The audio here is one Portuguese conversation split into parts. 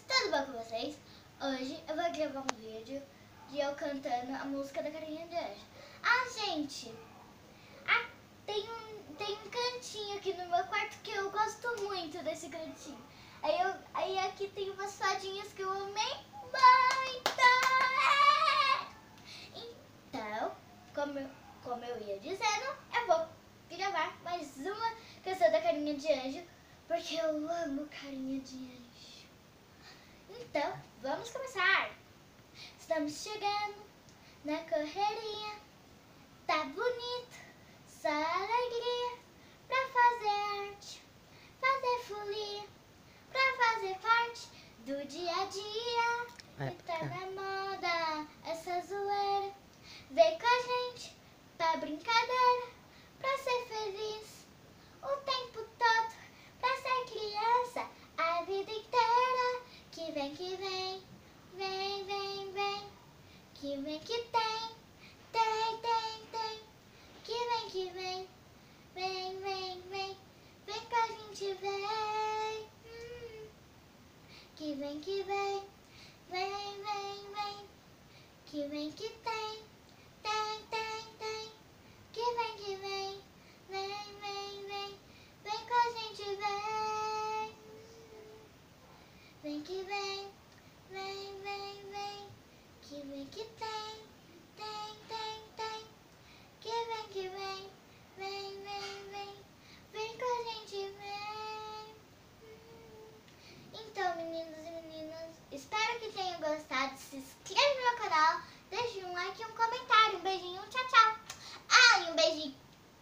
tudo bom com vocês? Hoje eu vou gravar um vídeo de eu cantando a música da Carinha de Anjo. Ah, gente, ah, tem, um, tem um cantinho aqui no meu quarto que eu gosto muito desse cantinho. Aí, eu, aí aqui tem umas fadinhas que eu amei muito. Então, como eu, como eu ia dizendo, eu vou gravar mais uma canção da Carinha de Anjo porque eu amo carinha de anjo. Então, vamos começar. Estamos chegando na correria. Tá bonito, só alegria pra fazer arte, fazer folia, pra fazer parte do dia a dia. É, E tá na Que vem, que vem, vem, vem. Que vem, que tem, tem, tem, tem. Que vem, que vem, vem, vem, vem. Vem com a gente, vem. Hum. Que vem, que vem, vem, vem, vem. Que vem, que tem, tem, tem, tem. Que vem, que vem, vem, vem, vem. Vem com a gente, vem. Vem que vem, Se inscreva no meu canal, deixe um like e um comentário. Um beijinho, tchau, tchau. Ah, e um beijinho,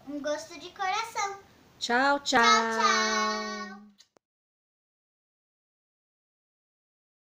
um gosto de coração. Tchau, tchau. Tchau, tchau.